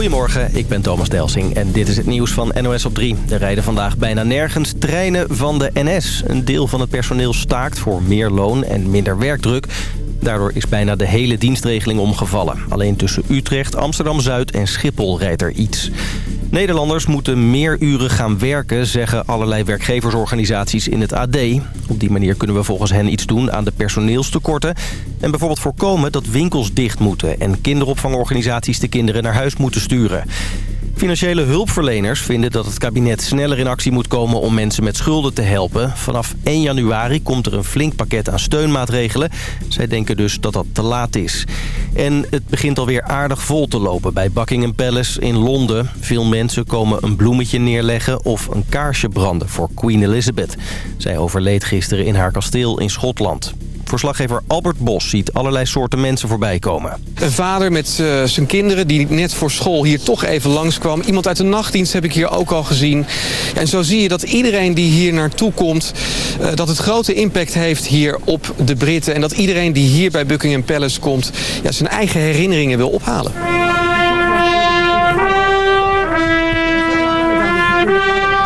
Goedemorgen, ik ben Thomas Delsing en dit is het nieuws van NOS op 3. Er rijden vandaag bijna nergens treinen van de NS. Een deel van het personeel staakt voor meer loon en minder werkdruk. Daardoor is bijna de hele dienstregeling omgevallen. Alleen tussen Utrecht, Amsterdam-Zuid en Schiphol rijdt er iets. Nederlanders moeten meer uren gaan werken, zeggen allerlei werkgeversorganisaties in het AD. Op die manier kunnen we volgens hen iets doen aan de personeelstekorten. En bijvoorbeeld voorkomen dat winkels dicht moeten en kinderopvangorganisaties de kinderen naar huis moeten sturen. Financiële hulpverleners vinden dat het kabinet sneller in actie moet komen om mensen met schulden te helpen. Vanaf 1 januari komt er een flink pakket aan steunmaatregelen. Zij denken dus dat dat te laat is. En het begint alweer aardig vol te lopen bij Buckingham Palace in Londen. Veel mensen komen een bloemetje neerleggen of een kaarsje branden voor Queen Elizabeth. Zij overleed gisteren in haar kasteel in Schotland. Verslaggever Albert Bos ziet allerlei soorten mensen voorbij komen. Een vader met uh, zijn kinderen die net voor school hier toch even langskwam. Iemand uit de nachtdienst heb ik hier ook al gezien. En zo zie je dat iedereen die hier naartoe komt... Uh, dat het grote impact heeft hier op de Britten. En dat iedereen die hier bij Buckingham Palace komt... Ja, zijn eigen herinneringen wil ophalen.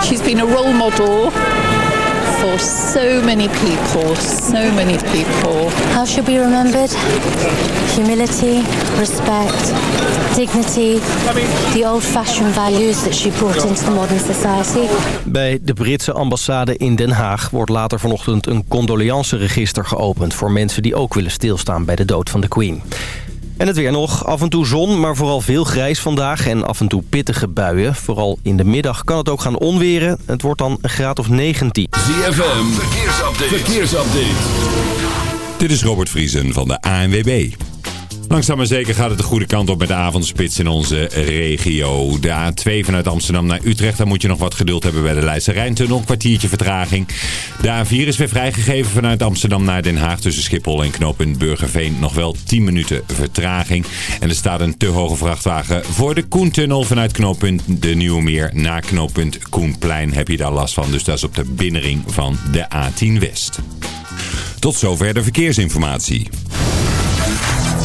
She's been a role model for so many people, so many people. How she'll be remembered? Humility, respect, dignity, the old-fashioned values that she brought into the modern society. Bij de Britse ambassade in Den Haag wordt later vanochtend een condoleanceregister geopend... voor mensen die ook willen stilstaan bij de dood van de Queen. En het weer nog. Af en toe zon, maar vooral veel grijs vandaag en af en toe pittige buien. Vooral in de middag kan het ook gaan onweren. Het wordt dan een graad of 19. ZFM, verkeersupdate. verkeersupdate. Dit is Robert Vriesen van de ANWB. Langzaam maar zeker gaat het de goede kant op met de avondspits in onze regio. De A2 vanuit Amsterdam naar Utrecht. Daar moet je nog wat geduld hebben bij de Leidse Rijntunnel. Kwartiertje vertraging. De A4 is weer vrijgegeven vanuit Amsterdam naar Den Haag. Tussen Schiphol en knooppunt Burgerveen nog wel 10 minuten vertraging. En er staat een te hoge vrachtwagen voor de Koentunnel. Vanuit knooppunt De Nieuwe Meer naar knooppunt Koenplein heb je daar last van. Dus dat is op de binnenring van de A10 West. Tot zover de verkeersinformatie.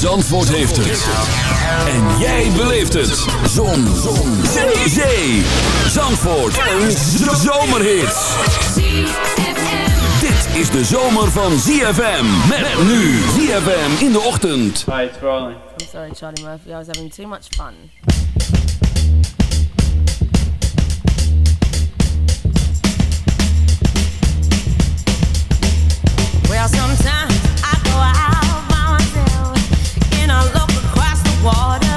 Zandvoort heeft het. En jij beleeft het. Zon. Zon. Zee. Zee. Zandvoort. Een zomerhit. Dit is de zomer van ZFM. Met nu ZFM in de ochtend. Hi, it's rolling. I'm sorry, Charlie Murphy. I was having too much fun. Well, sometimes water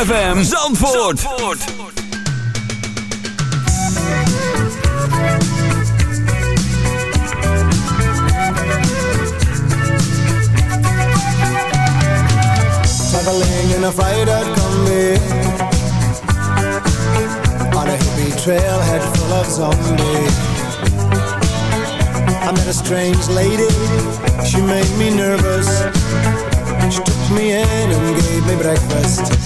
ZFM Zandvoort. Zandvoort. traveling in a fighter combi On a hippie trailhead full of zombies I met a strange lady, she made me nervous She took me in and gave me breakfast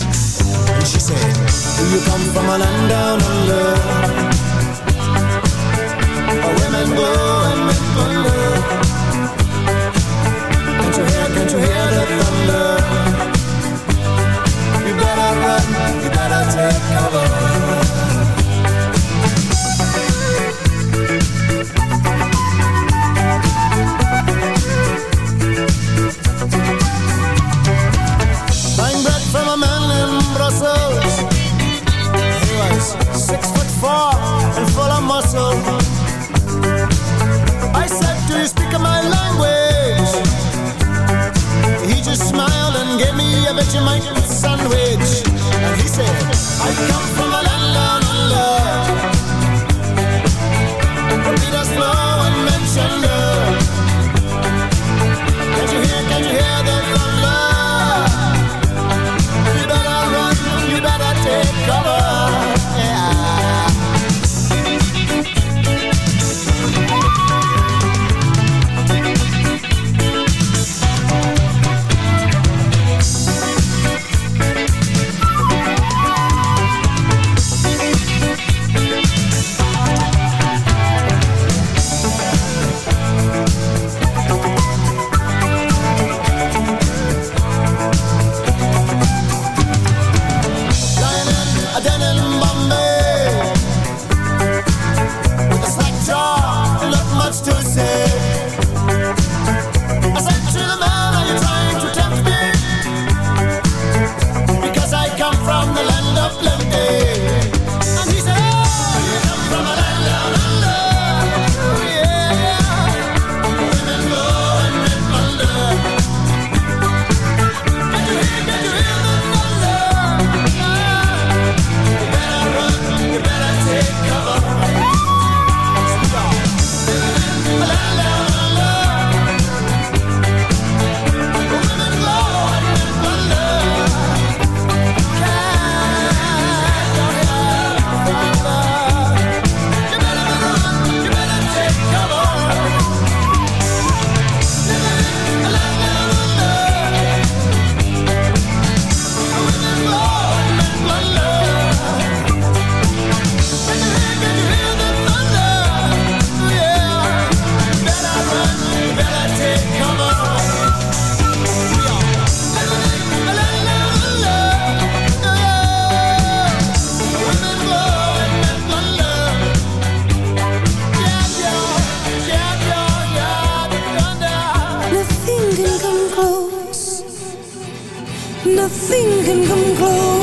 Do you come from a land down under? making sandwich. And he said, I come from Nothing can come close.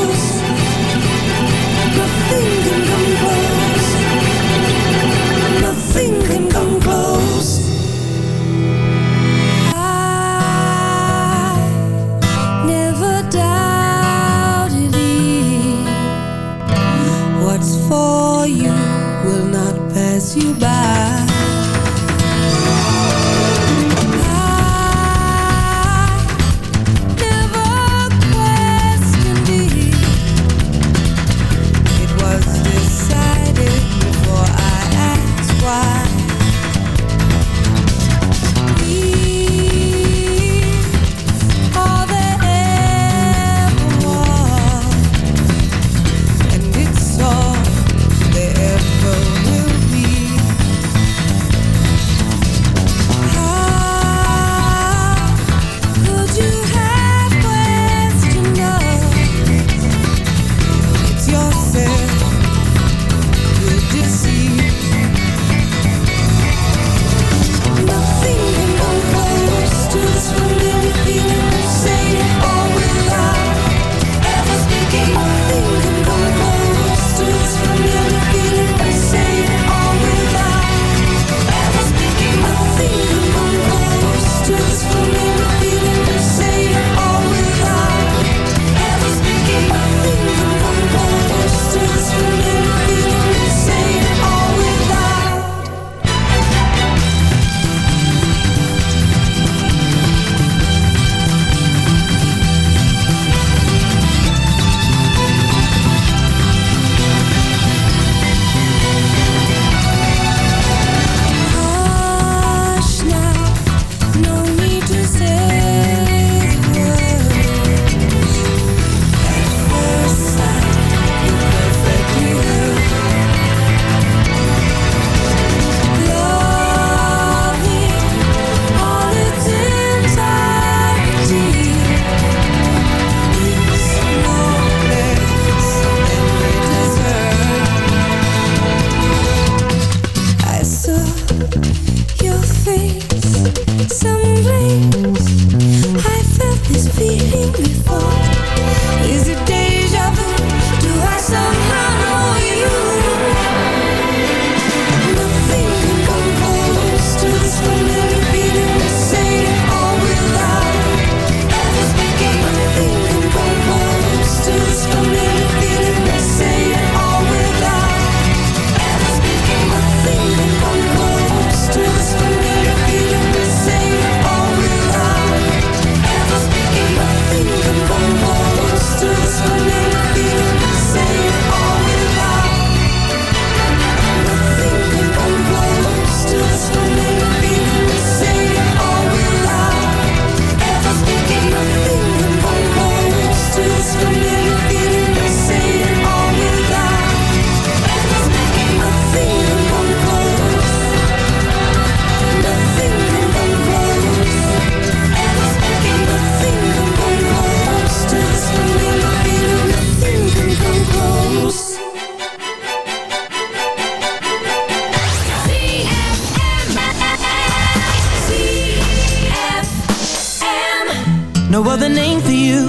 No other name for you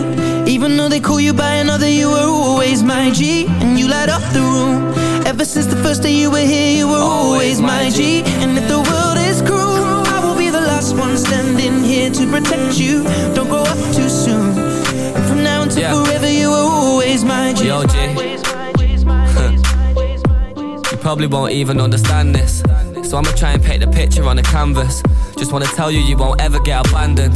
Even though they call you by another You were always my G And you light up the room Ever since the first day you were here You were always my G And if the world is cruel I will be the last one standing here To protect you Don't grow up too soon And from now until Yeah. forever You were always my G Yo, G. you probably won't even understand this. So I'ma try and paint the picture on the canvas. Just wanna tell you, you won't ever get abandoned.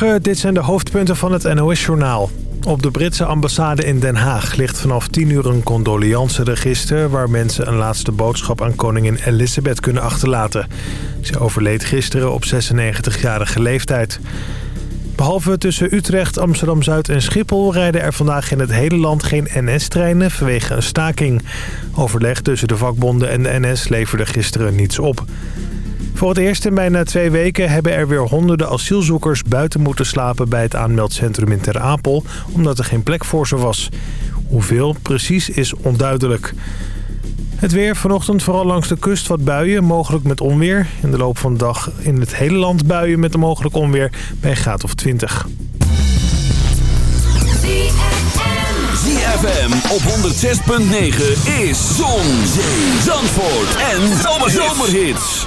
Dit zijn de hoofdpunten van het NOS-journaal. Op de Britse ambassade in Den Haag ligt vanaf 10 uur een condoleanceregister... waar mensen een laatste boodschap aan koningin Elizabeth kunnen achterlaten. Ze overleed gisteren op 96-jarige leeftijd. Behalve tussen Utrecht, Amsterdam-Zuid en Schiphol... rijden er vandaag in het hele land geen NS-treinen vanwege een staking. Overleg tussen de vakbonden en de NS leverde gisteren niets op. Voor het eerst in bijna twee weken hebben er weer honderden asielzoekers buiten moeten slapen bij het aanmeldcentrum in Ter Apel, omdat er geen plek voor ze was. Hoeveel precies is onduidelijk. Het weer vanochtend vooral langs de kust wat buien, mogelijk met onweer. In de loop van de dag in het hele land buien met een mogelijk onweer bij een graad of 20. ZFM op 106.9 is Zon, Zee, Zandvoort en Zomerhits.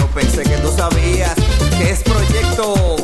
Pensé que tú sabías que es proyecto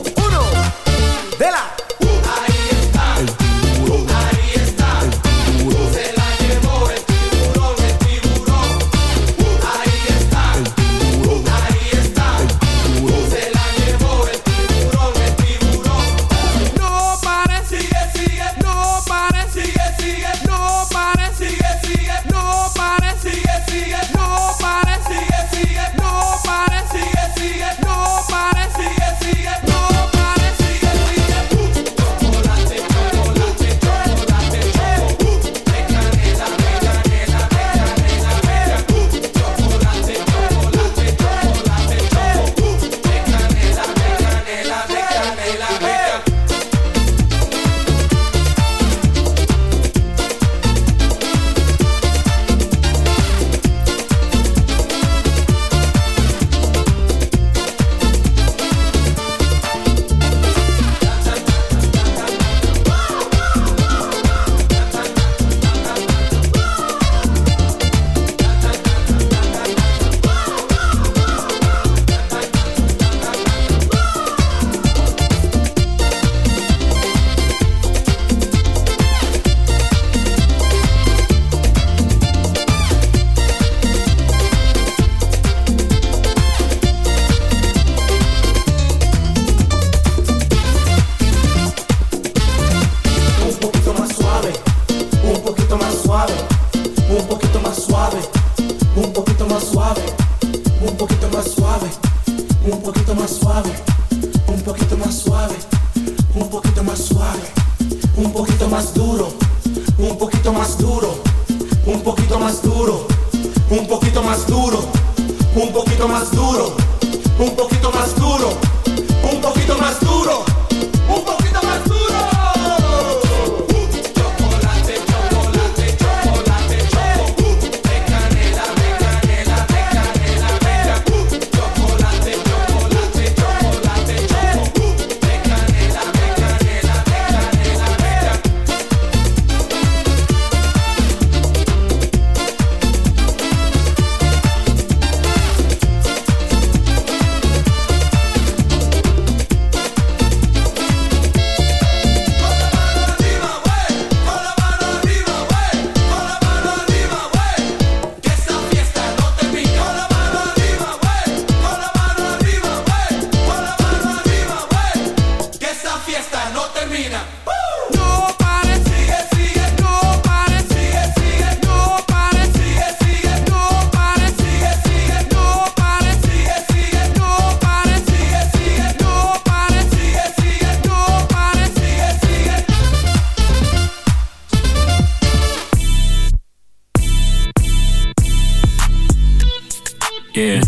Yeah.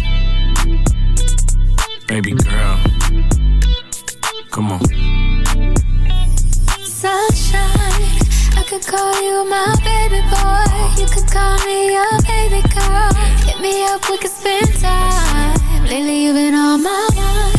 Baby girl. Come on. Sunshine, I could call you my baby boy. You could call me your baby girl. Hit me up, we could spend time. Lately, you've been on my mind.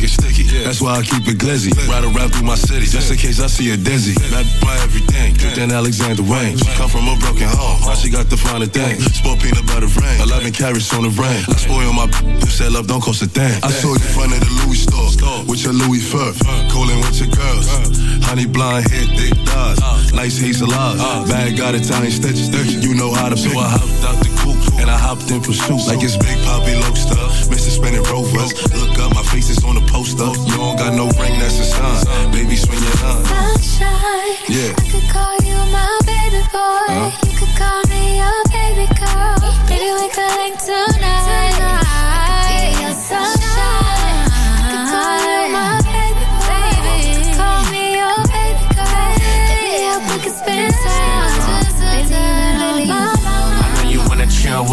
get sticky. That's why I keep it glizzy. Ride around through my city. Just in case I see a dizzy. Not my everything. Than Alexander Wang. She come from a broken home. Now she got the finer thing. Sport peanut butter rain. 11 carrots on the rain. I spoil my You said love don't cost a thing. I saw you in front of the Louis store. With your Louis fur. Cooling with your girls. Honey blonde hair, thick thighs. Nice hazel eyes. Bag got Italian stitches. You know how to pick. So I hopped out the and I hopped in pursuit. Like it's Big Poppy Lobster. Mr. Spinning Rovers. Look up, my face is on the poster. You don't got no ring, that's a sign. Baby, swing your line. Sunshine, Yeah.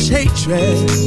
Much hatred,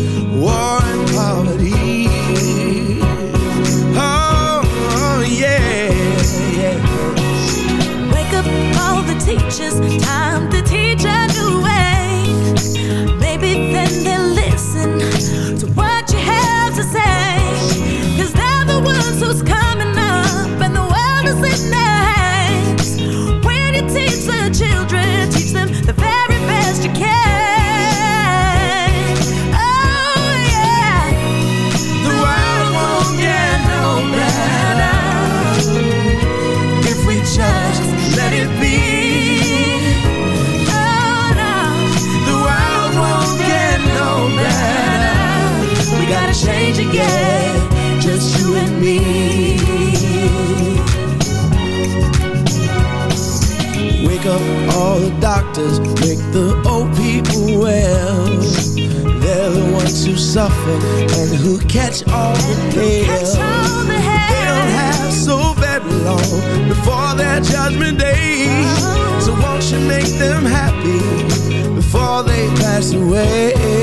make them happy before they pass away?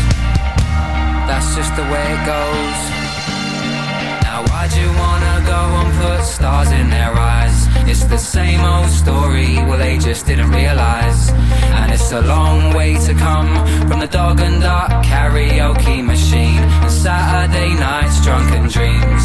that's just the way it goes. Now, why'd you wanna go and put stars in their eyes? It's the same old story, well, they just didn't realize. And it's a long way to come from the dog and duck karaoke machine and Saturday night's drunken dreams.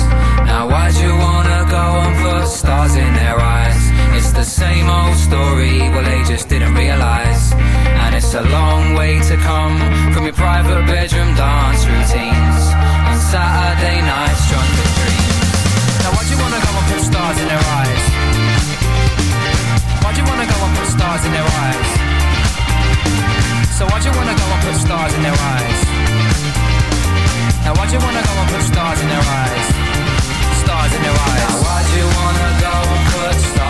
Now, why'd you wanna go and put stars in their eyes? It's the same old story, well they just didn't realise. And it's a long way to come from your private bedroom dance routines on Saturday nights drunk with dreams. Now why do you wanna go and put stars in their eyes? Why do you wanna go and put stars in their eyes? So why do you wanna go and put stars in their eyes? Now why do you wanna go and put stars in their eyes? Stars in their eyes. Now why do you wanna go and put